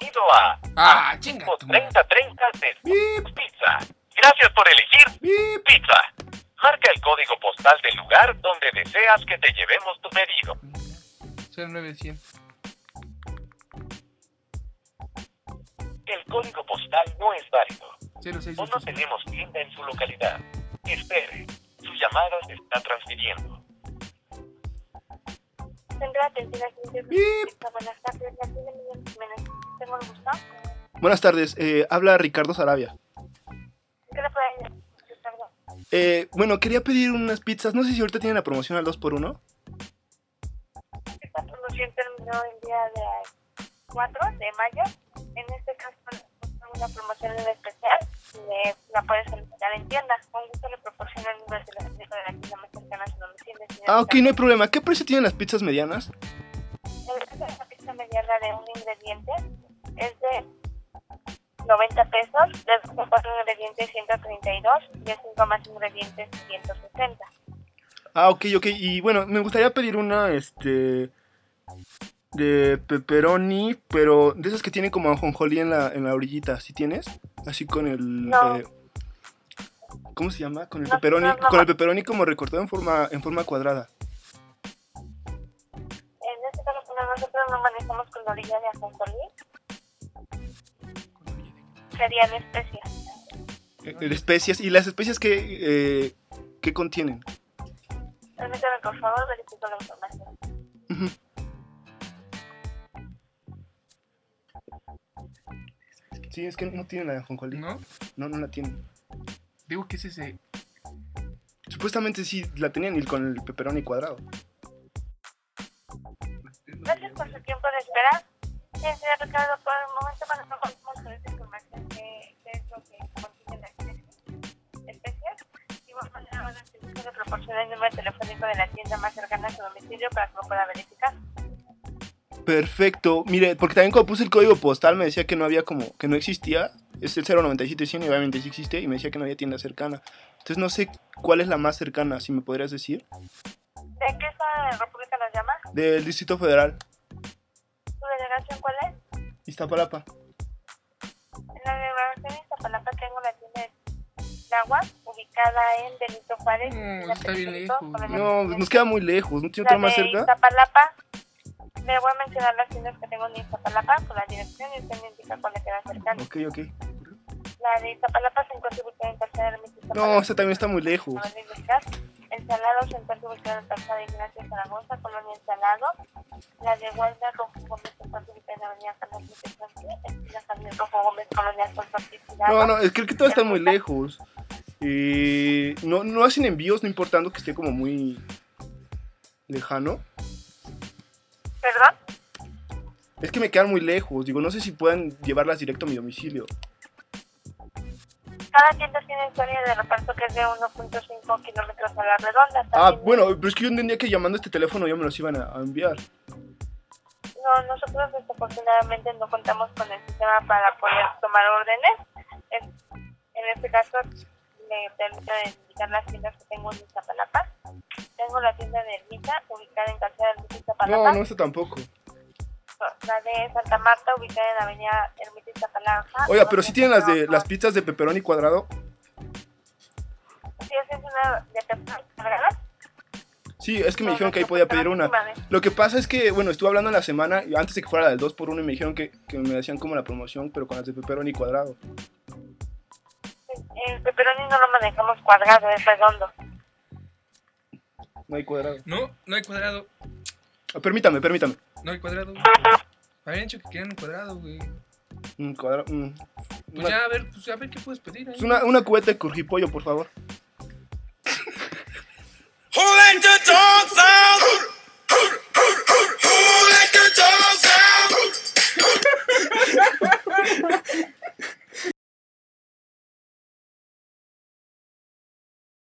Bienvenido a Ah, chinga. tu madre. 3030 de Pizza. Gracias por elegir Pizza. Marca el código postal del lugar donde deseas que te llevemos tu pedido. 0900. El código postal no es válido. O 0685. no tenemos tienda en su localidad. Espere. Su llamada se está transfiriendo. Tendrá atención al cliente. Bip. Buenas tardes, la tienda Miguel Jiménez. Tengo el gusto. Buenas tardes, eh, habla Ricardo Sarabia. ¿Qué le ayudar? Ricardo? Eh, bueno, quería pedir unas pizzas. No sé si ahorita tienen la promoción al 2x1. Esta promoción terminó el día de 4 de mayo. En este caso, una promoción en especial. Le, la puedes solicitar en tienda. Con gusto le proporciona el número de la de la tienda Ah, ok, no hay problema. ¿Qué precio tienen las pizzas medianas? El precio de la pizza mediana de un ingrediente es de 90 pesos, de 2 con 4 ingredientes 132 y de 5 más ingredientes 160. Ah, ok, ok. Y bueno, me gustaría pedir una, este... De pepperoni, pero de esas que tienen como ajonjolí en la, en la orillita. ¿Sí tienes? Así con el... No. eh, ¿Cómo se llama? Con el No, pepperoni, no, no. con el pepperoni como recortado en forma, en forma cuadrada. En este caso, como nosotros no manejamos con la orilla de ajonjolí, serían especias. Eh, de especias. ¿Y las especias que, eh, que contienen? Permítame, por favor, verifico la información. Sí, es que no tienen la de ajonjolí. ¿No? No, no la tienen. Digo que es ese. Supuestamente sí la tenían y con el pepperoni cuadrado. Gracias por su tiempo de espera. Sí, señor Ricardo, por el momento no contamos con esta información que, que es lo que contiene la especie. De manera, van a tener que proporcionar el número telefónico de la tienda más cercana a su domicilio para que lo pueda verificar. Perfecto. Mire, porque también cuando puse el código postal me decía que no había como, que no existía. Es el 097 y obviamente sí existe y me decía que no había tienda cercana. Entonces no sé cuál es la más cercana, si me podrías decir. ¿De qué zona de la República nos llama? Del Distrito Federal. ¿Su delegación cuál es? Iztapalapa. En la delegación de Iztapalapa tengo la tienda de agua ubicada en Benito Juárez. Esquina está bien lejos. No, nos queda muy lejos. ¿No tiene La otra más cerca? Iztapalapa, le voy a mencionar las tiendas que tengo en Iztapalapa con la dirección y usted me indica cuál le queda cercana. Ok, ok. La de Iztapalapa se encuentra ubicada en Calzada de Ermita No, Iztapalapa. esa también está muy lejos. Avenida Industrial. El Salado se encuentra ubicado en Calzada Ignacio Zaragoza, Colonia El Salado. La de Guarda Rojo Gómez se encuentra ubicada en Avenida Carlos esquina Javier Rojo Gómez, Colonia Hidalgo. No, no, es que que todo está muy lejos. Y no, no hacen envíos, no importando que esté como muy lejano. ¿Perdón? Es que me quedan muy lejos. Digo, no sé si puedan llevarlas directo a mi domicilio. Cada tienda tiene historia de reparto que es de 1.5 kilómetros a la redonda. Ah, bueno, pero es que yo entendía que llamando a este teléfono ya me los iban a, a enviar. No, nosotros desafortunadamente no contamos con el sistema para poder tomar órdenes. En, en este caso, me permito indicar las tiendas que tengo en Iztapalapa. Tengo la tienda de Ermita, ubicada en Calzada Ermita Iztapalapa. No, no, eso tampoco. La de Santa Marta, ubicada en Avenida Ermita Iztapalapa. Oiga, pero sí tienen las de No, las pizzas de pepperoni cuadrado. Sí, esa es una de pepperoni cuadrada. Sí, es que me No, dijeron que ahí podía pedir una. Lo que pasa es que, bueno, estuve hablando en la semana, y antes de que fuera la del 2x1, y me dijeron que, que me hacían como la promoción, pero con las de pepperoni cuadrado. El pepperoni no lo manejamos cuadrado, es redondo. No hay cuadrado. No, no hay cuadrado. Ah, permítame, permítame. No hay cuadrado. Habían dicho que querían un cuadrado, güey. Un cuadrado. mm. Pues Una, ya, a ver, pues a ver qué puedes pedir. ahí. una, una cubeta de curjipollo, por favor.